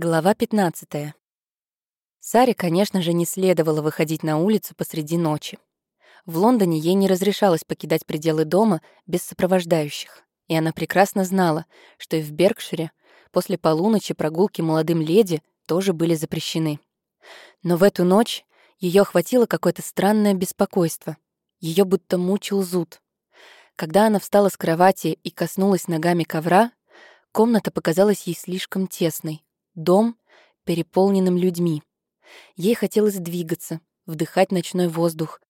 Глава 15. Саре, конечно же, не следовало выходить на улицу посреди ночи. В Лондоне ей не разрешалось покидать пределы дома без сопровождающих, и она прекрасно знала, что и в Беркшире после полуночи прогулки молодым леди тоже были запрещены. Но в эту ночь ее охватило какое-то странное беспокойство. Ее будто мучил зуд. Когда она встала с кровати и коснулась ногами ковра, комната показалась ей слишком тесной, дом переполненным людьми. Ей хотелось двигаться, вдыхать ночной воздух,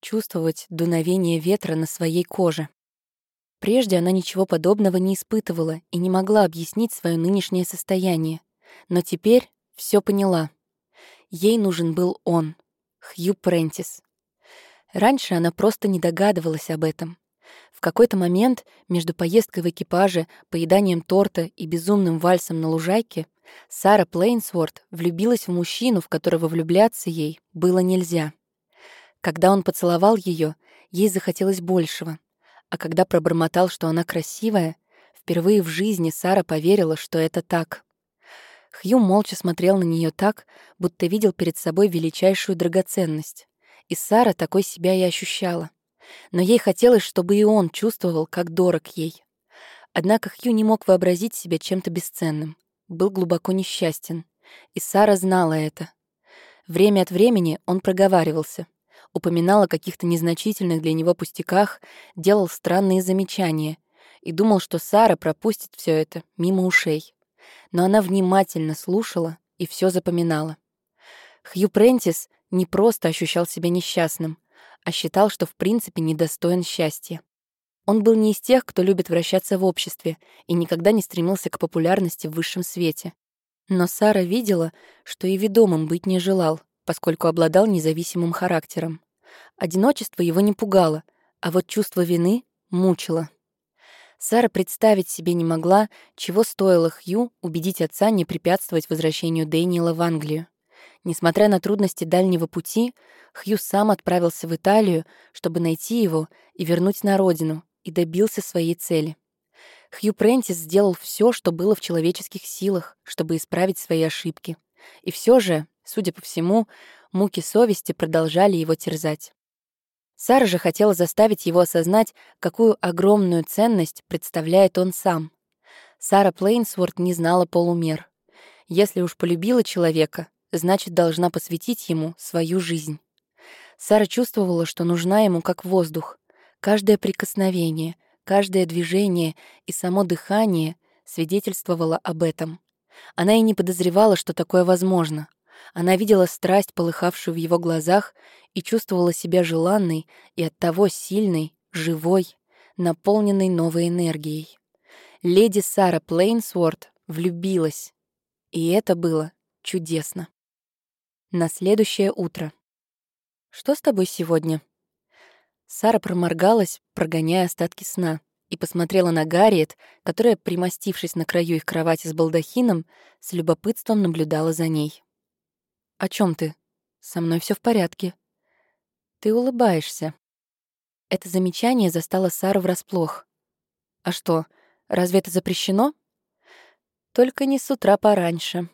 чувствовать дуновение ветра на своей коже. Прежде она ничего подобного не испытывала и не могла объяснить свое нынешнее состояние. Но теперь все поняла. Ей нужен был он, Хью Прентис. Раньше она просто не догадывалась об этом. В какой-то момент между поездкой в экипаже, поеданием торта и безумным вальсом на лужайке Сара Плейнсворт влюбилась в мужчину, в которого влюбляться ей было нельзя. Когда он поцеловал ее, ей захотелось большего. А когда пробормотал, что она красивая, впервые в жизни Сара поверила, что это так. Хью молча смотрел на нее так, будто видел перед собой величайшую драгоценность. И Сара такой себя и ощущала. Но ей хотелось, чтобы и он чувствовал, как дорог ей. Однако Хью не мог вообразить себя чем-то бесценным был глубоко несчастен, и Сара знала это. Время от времени он проговаривался, упоминал о каких-то незначительных для него пустяках, делал странные замечания и думал, что Сара пропустит все это мимо ушей. Но она внимательно слушала и все запоминала. Хью Прентис не просто ощущал себя несчастным, а считал, что в принципе недостоин счастья. Он был не из тех, кто любит вращаться в обществе и никогда не стремился к популярности в высшем свете. Но Сара видела, что и ведомым быть не желал, поскольку обладал независимым характером. Одиночество его не пугало, а вот чувство вины мучило. Сара представить себе не могла, чего стоило Хью убедить отца не препятствовать возвращению Дэниела в Англию. Несмотря на трудности дальнего пути, Хью сам отправился в Италию, чтобы найти его и вернуть на родину, и добился своей цели. Хью Прентис сделал все, что было в человеческих силах, чтобы исправить свои ошибки. И все же, судя по всему, муки совести продолжали его терзать. Сара же хотела заставить его осознать, какую огромную ценность представляет он сам. Сара Плейнсворт не знала полумер. Если уж полюбила человека, значит, должна посвятить ему свою жизнь. Сара чувствовала, что нужна ему как воздух, Каждое прикосновение, каждое движение и само дыхание свидетельствовало об этом. Она и не подозревала, что такое возможно. Она видела страсть, полыхавшую в его глазах, и чувствовала себя желанной и оттого сильной, живой, наполненной новой энергией. Леди Сара Плейнсворт влюбилась, и это было чудесно. На следующее утро. «Что с тобой сегодня?» Сара проморгалась, прогоняя остатки сна, и посмотрела на Гарриет, которая, примостившись на краю их кровати с балдахином, с любопытством наблюдала за ней. «О чем ты? Со мной все в порядке». «Ты улыбаешься». Это замечание застало Сару врасплох. «А что, разве это запрещено?» «Только не с утра пораньше».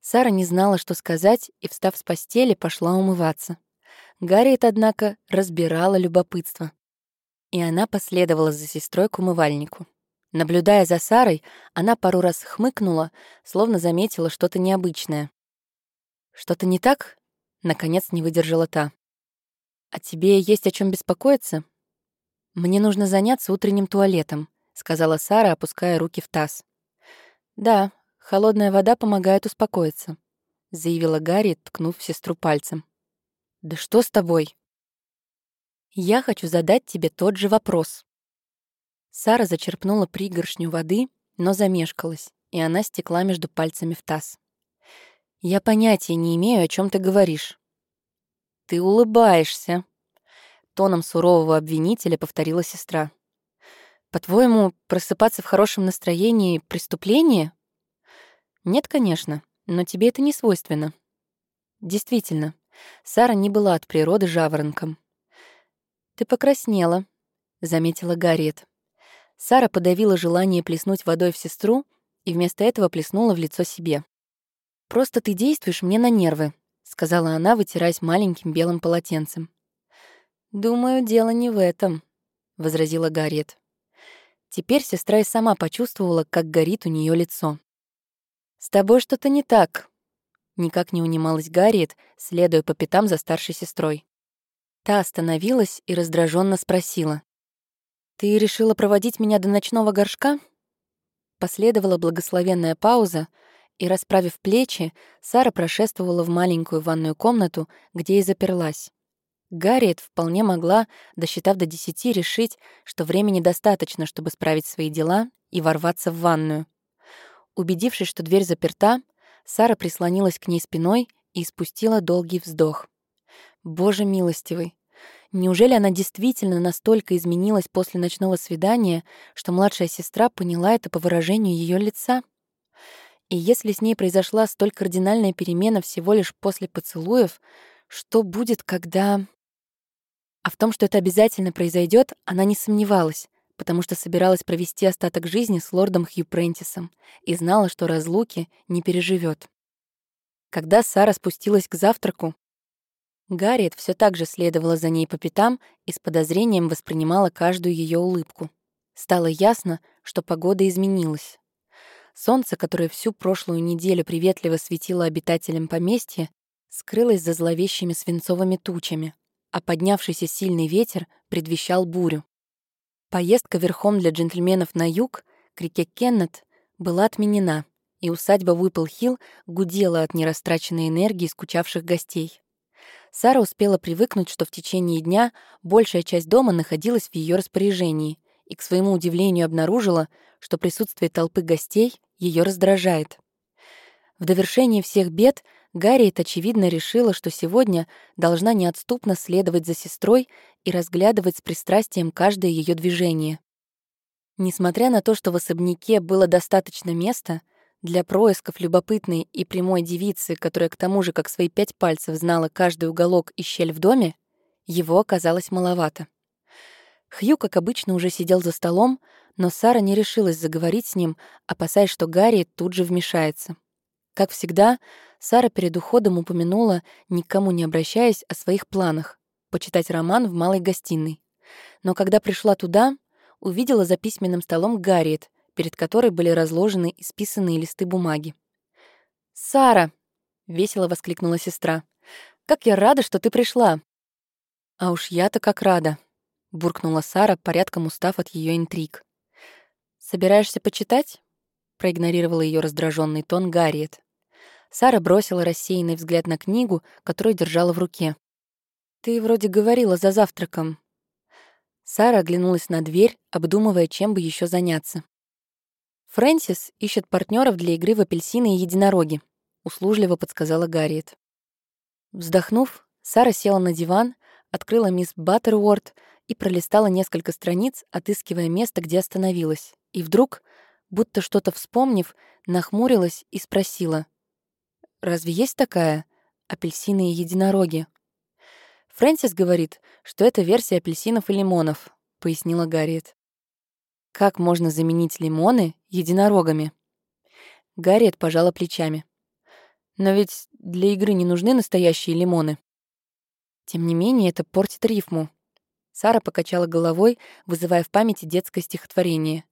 Сара не знала, что сказать, и, встав с постели, пошла умываться. Гарриет, однако, разбирала любопытство. И она последовала за сестрой к умывальнику. Наблюдая за Сарой, она пару раз хмыкнула, словно заметила что-то необычное. «Что-то не так?» — наконец не выдержала та. «А тебе есть о чем беспокоиться?» «Мне нужно заняться утренним туалетом», — сказала Сара, опуская руки в таз. «Да, холодная вода помогает успокоиться», — заявила Гарри, ткнув сестру пальцем. «Да что с тобой?» «Я хочу задать тебе тот же вопрос». Сара зачерпнула пригоршню воды, но замешкалась, и она стекла между пальцами в таз. «Я понятия не имею, о чем ты говоришь». «Ты улыбаешься», — тоном сурового обвинителя повторила сестра. «По-твоему, просыпаться в хорошем настроении — преступление?» «Нет, конечно, но тебе это не свойственно». «Действительно, Сара не была от природы жаворонком. «Ты покраснела», — заметила Гарриет. Сара подавила желание плеснуть водой в сестру и вместо этого плеснула в лицо себе. «Просто ты действуешь мне на нервы», — сказала она, вытираясь маленьким белым полотенцем. «Думаю, дело не в этом», — возразила Гарриет. Теперь сестра и сама почувствовала, как горит у нее лицо. «С тобой что-то не так», — никак не унималась Гарриет, следуя по пятам за старшей сестрой. Та остановилась и раздраженно спросила. «Ты решила проводить меня до ночного горшка?» Последовала благословенная пауза, и, расправив плечи, Сара прошествовала в маленькую ванную комнату, где и заперлась. Гарриет вполне могла, досчитав до десяти, решить, что времени достаточно, чтобы справить свои дела и ворваться в ванную. Убедившись, что дверь заперта, Сара прислонилась к ней спиной и испустила долгий вздох. Боже милостивый! Неужели она действительно настолько изменилась после ночного свидания, что младшая сестра поняла это по выражению ее лица? И если с ней произошла столь кардинальная перемена всего лишь после поцелуев, что будет, когда... А в том, что это обязательно произойдет, она не сомневалась, потому что собиралась провести остаток жизни с лордом Хью Прентисом и знала, что разлуки не переживет. Когда Сара спустилась к завтраку, Гарриет все так же следовала за ней по пятам и с подозрением воспринимала каждую ее улыбку. Стало ясно, что погода изменилась. Солнце, которое всю прошлую неделю приветливо светило обитателям поместья, скрылось за зловещими свинцовыми тучами, а поднявшийся сильный ветер предвещал бурю. Поездка верхом для джентльменов на юг, к реке Кеннет, была отменена, и усадьба Уиппл-Хилл гудела от нерастраченной энергии скучавших гостей. Сара успела привыкнуть, что в течение дня большая часть дома находилась в ее распоряжении, и к своему удивлению обнаружила, что присутствие толпы гостей ее раздражает. В довершении всех бед Гарриет, очевидно, решила, что сегодня должна неотступно следовать за сестрой и разглядывать с пристрастием каждое ее движение. Несмотря на то, что в особняке было достаточно места для происков любопытной и прямой девицы, которая к тому же как свои пять пальцев знала каждый уголок и щель в доме, его оказалось маловато. Хью, как обычно, уже сидел за столом, но Сара не решилась заговорить с ним, опасаясь, что Гарри тут же вмешается. Как всегда, Сара перед уходом упомянула, никому не обращаясь, о своих планах — почитать роман в малой гостиной. Но когда пришла туда, увидела за письменным столом Гарриет, перед которой были разложены исписанные листы бумаги. «Сара!» — весело воскликнула сестра. «Как я рада, что ты пришла!» «А уж я-то как рада!» — буркнула Сара, порядком устав от ее интриг. «Собираешься почитать?» — проигнорировала ее раздраженный тон Гарриет. Сара бросила рассеянный взгляд на книгу, которую держала в руке. «Ты вроде говорила за завтраком». Сара оглянулась на дверь, обдумывая, чем бы еще заняться. «Фрэнсис ищет партнеров для игры в апельсины и единороги», — услужливо подсказала Гарриет. Вздохнув, Сара села на диван, открыла мисс Баттеруорд и пролистала несколько страниц, отыскивая место, где остановилась. И вдруг, будто что-то вспомнив, нахмурилась и спросила. «Разве есть такая? Апельсины и единороги?» «Фрэнсис говорит, что это версия апельсинов и лимонов», — пояснила Гарриет. «Как можно заменить лимоны единорогами?» Гарриет пожала плечами. «Но ведь для игры не нужны настоящие лимоны». Тем не менее, это портит рифму. Сара покачала головой, вызывая в памяти детское стихотворение.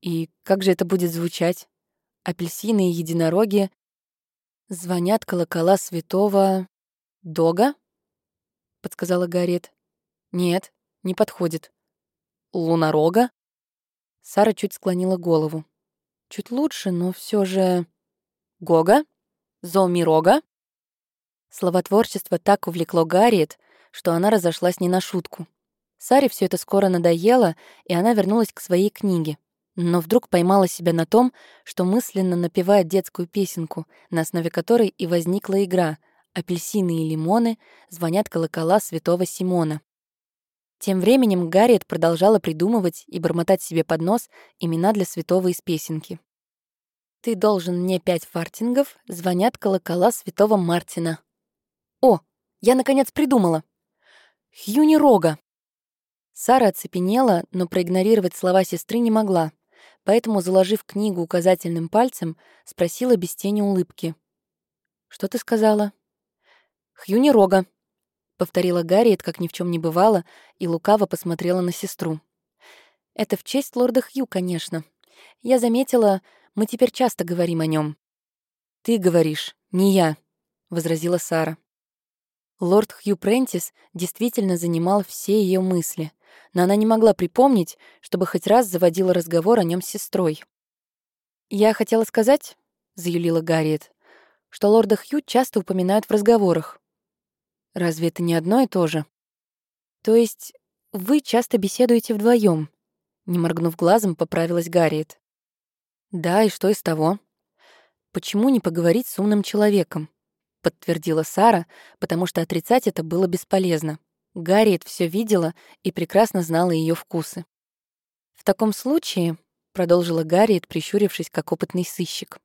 И как же это будет звучать? Апельсины и единороги звонят колокола святого... Дога? Подсказала Гарриет. Нет, не подходит. Лунорога? Сара чуть склонила голову. Чуть лучше, но все же... Гога? Зомирога? Словотворчество так увлекло Гарриет, что она разошлась не на шутку. Саре все это скоро надоело, и она вернулась к своей книге. Но вдруг поймала себя на том, что мысленно напевает детскую песенку, на основе которой и возникла игра «Апельсины и лимоны звонят колокола святого Симона». Тем временем Гарриет продолжала придумывать и бормотать себе под нос имена для святого из песенки. «Ты должен мне пять фартингов, звонят колокола святого Мартина». «О, я, наконец, придумала!» «Хьюни Рога!» Сара оцепенела, но проигнорировать слова сестры не могла, поэтому, заложив книгу указательным пальцем, спросила без тени улыбки. «Что ты сказала?» «Хью рога», — повторила Гарриет, как ни в чем не бывало, и лукаво посмотрела на сестру. «Это в честь лорда Хью, конечно. Я заметила, мы теперь часто говорим о нем. «Ты говоришь, не я», — возразила Сара. Лорд Хью Прентис действительно занимал все ее мысли, но она не могла припомнить, чтобы хоть раз заводила разговор о нем с сестрой. «Я хотела сказать», — заюлила Гарриет, «что лорда Хью часто упоминают в разговорах. Разве это не одно и то же? То есть вы часто беседуете вдвоем? Не моргнув глазом, поправилась Гарриет. Да, и что из того? Почему не поговорить с умным человеком? Подтвердила Сара, потому что отрицать это было бесполезно. Гарриет все видела и прекрасно знала ее вкусы. В таком случае, продолжила Гарриет, прищурившись как опытный сыщик,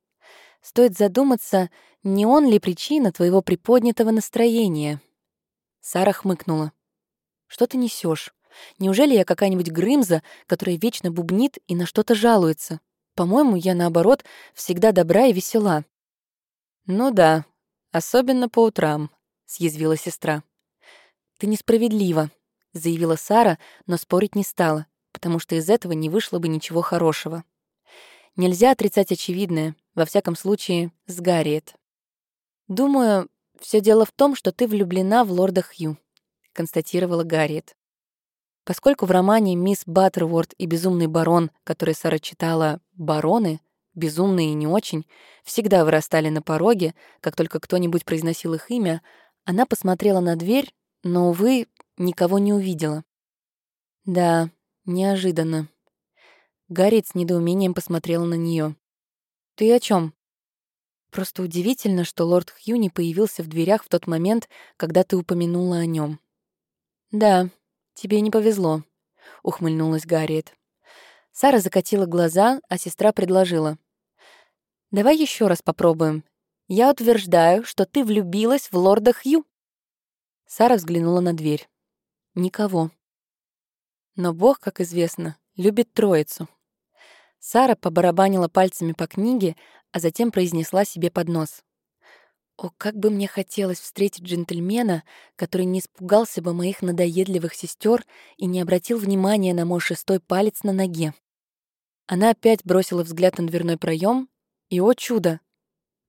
стоит задуматься, не он ли причина твоего приподнятого настроения. Сара хмыкнула. «Что ты несешь? Неужели я какая-нибудь Грымза, которая вечно бубнит и на что-то жалуется? По-моему, я, наоборот, всегда добра и весела». «Ну да, особенно по утрам», — съязвила сестра. «Ты несправедлива», — заявила Сара, но спорить не стала, потому что из этого не вышло бы ничего хорошего. Нельзя отрицать очевидное, во всяком случае, с Гарриет. Думаю, все дело в том, что ты влюблена в лорда Хью», — констатировала Гарриет. Поскольку в романе «Мисс Баттерворд» и «Безумный барон», который Сара читала «бароны», безумные и не очень, всегда вырастали на пороге, как только кто-нибудь произносил их имя, она посмотрела на дверь, но, увы, никого не увидела. Да, неожиданно. Гарриет с недоумением посмотрела на нее. «Ты о чем? Просто удивительно, что лорд Хью не появился в дверях в тот момент, когда ты упомянула о нем. «Да, тебе не повезло», — ухмыльнулась Гарриет. Сара закатила глаза, а сестра предложила. «Давай еще раз попробуем. Я утверждаю, что ты влюбилась в лорда Хью». Сара взглянула на дверь. Никого. Но Бог, как известно, любит троицу. Сара побарабанила пальцами по книге, а затем произнесла себе под нос. «О, как бы мне хотелось встретить джентльмена, который не испугался бы моих надоедливых сестер и не обратил внимания на мой шестой палец на ноге». Она опять бросила взгляд на дверной проем, и, о чудо,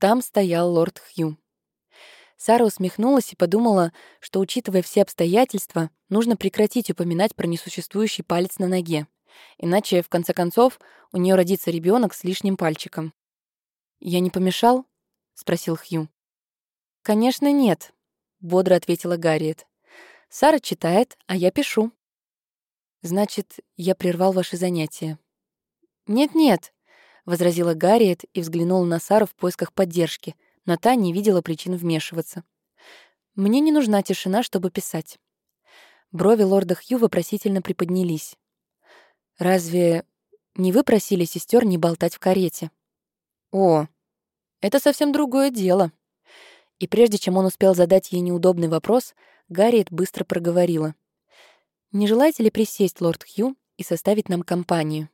там стоял лорд Хью. Сара усмехнулась и подумала, что, учитывая все обстоятельства, нужно прекратить упоминать про несуществующий палец на ноге. Иначе, в конце концов, у нее родится ребенок с лишним пальчиком. «Я не помешал?» — спросил Хью. «Конечно, нет», — бодро ответила Гарриет. «Сара читает, а я пишу». «Значит, я прервал ваши занятия». «Нет-нет», — возразила Гарриет и взглянула на Сару в поисках поддержки, но та не видела причин вмешиваться. «Мне не нужна тишина, чтобы писать». Брови лорда Хью вопросительно приподнялись. «Разве не вы просили сестер не болтать в карете?» «О, это совсем другое дело». И прежде чем он успел задать ей неудобный вопрос, Гарриет быстро проговорила. «Не желаете ли присесть, лорд Хью, и составить нам компанию?»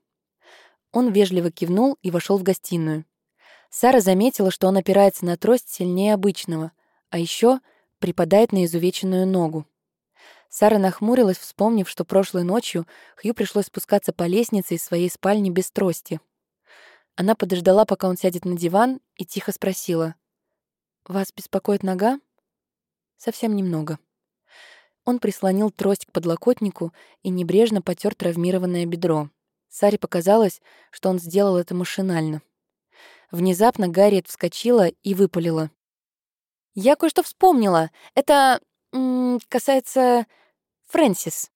Он вежливо кивнул и вошел в гостиную. Сара заметила, что он опирается на трость сильнее обычного, а еще припадает на изувеченную ногу. Сара нахмурилась, вспомнив, что прошлой ночью Хью пришлось спускаться по лестнице из своей спальни без трости. Она подождала, пока он сядет на диван, и тихо спросила. «Вас беспокоит нога?» «Совсем немного». Он прислонил трость к подлокотнику и небрежно потер травмированное бедро. Саре показалось, что он сделал это машинально. Внезапно Гарриет вскочила и выпалила. «Я кое-что вспомнила. Это... М -м, касается... Фрэнсис».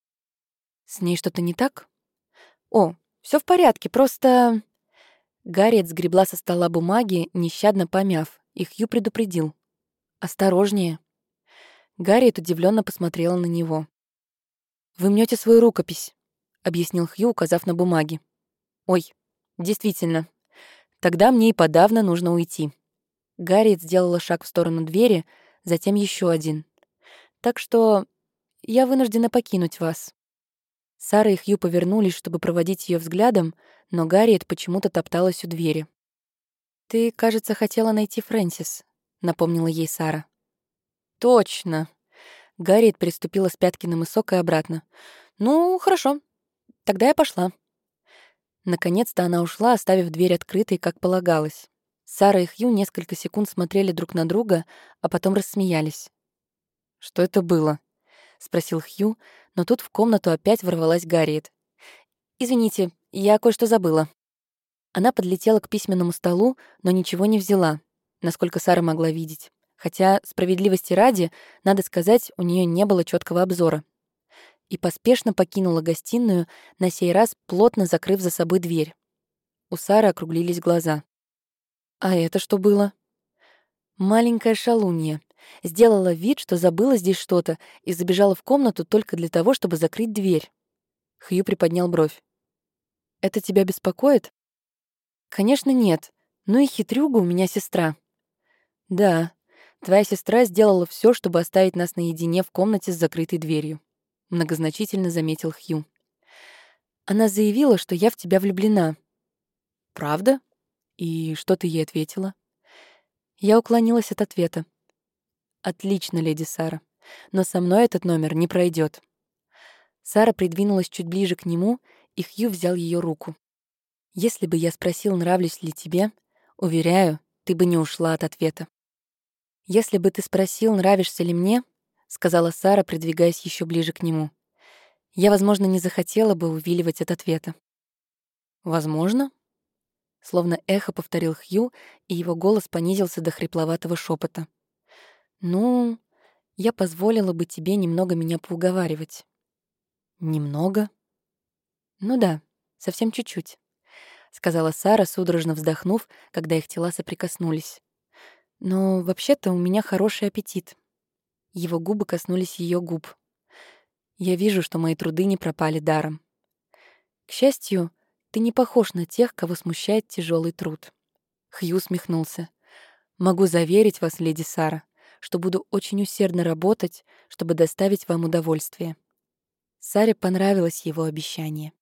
«С ней что-то не так?» «О, все в порядке, просто...» Гарриет сгребла со стола бумаги, нещадно помяв, и Хью предупредил. «Осторожнее». Гарриет удивленно посмотрела на него. «Вы мнете свою рукопись», — объяснил Хью, указав на бумаги. «Ой, действительно. Тогда мне и подавно нужно уйти». Гарриет сделала шаг в сторону двери, затем еще один. «Так что я вынуждена покинуть вас». Сара и Хью повернулись, чтобы проводить ее взглядом, но Гарриет почему-то топталась у двери. «Ты, кажется, хотела найти Фрэнсис», — напомнила ей Сара. «Точно!» Гарриет приступила с пятки на мысок и обратно. «Ну, хорошо. Тогда я пошла». Наконец-то она ушла, оставив дверь открытой, как полагалось. Сара и Хью несколько секунд смотрели друг на друга, а потом рассмеялись. «Что это было?» — спросил Хью, но тут в комнату опять ворвалась Гарриет. «Извините, я кое-что забыла». Она подлетела к письменному столу, но ничего не взяла, насколько Сара могла видеть. Хотя, справедливости ради, надо сказать, у нее не было четкого обзора. И поспешно покинула гостиную, на сей раз плотно закрыв за собой дверь. У Сары округлились глаза. «А это что было?» Маленькая шалунья. Сделала вид, что забыла здесь что-то, и забежала в комнату только для того, чтобы закрыть дверь. Хью приподнял бровь. «Это тебя беспокоит?» «Конечно, нет. Ну и хитрюга у меня сестра». «Да, твоя сестра сделала все, чтобы оставить нас наедине в комнате с закрытой дверью», — многозначительно заметил Хью. «Она заявила, что я в тебя влюблена». «Правда? И что ты ей ответила?» Я уклонилась от ответа. «Отлично, леди Сара. Но со мной этот номер не пройдет. Сара придвинулась чуть ближе к нему, и Хью взял ее руку. Если бы я спросил, нравлюсь ли тебе, уверяю, ты бы не ушла от ответа. Если бы ты спросил, нравишься ли мне, сказала Сара, придвигаясь еще ближе к нему, я, возможно, не захотела бы увиливать от ответа. Возможно? Словно эхо повторил Хью, и его голос понизился до хрипловатого шепота. Ну, я позволила бы тебе немного меня поуговаривать. Немного? Ну да, совсем чуть-чуть. — сказала Сара, судорожно вздохнув, когда их тела соприкоснулись. «Но вообще-то у меня хороший аппетит». Его губы коснулись ее губ. «Я вижу, что мои труды не пропали даром. К счастью, ты не похож на тех, кого смущает тяжелый труд». Хью усмехнулся. «Могу заверить вас, леди Сара, что буду очень усердно работать, чтобы доставить вам удовольствие». Саре понравилось его обещание.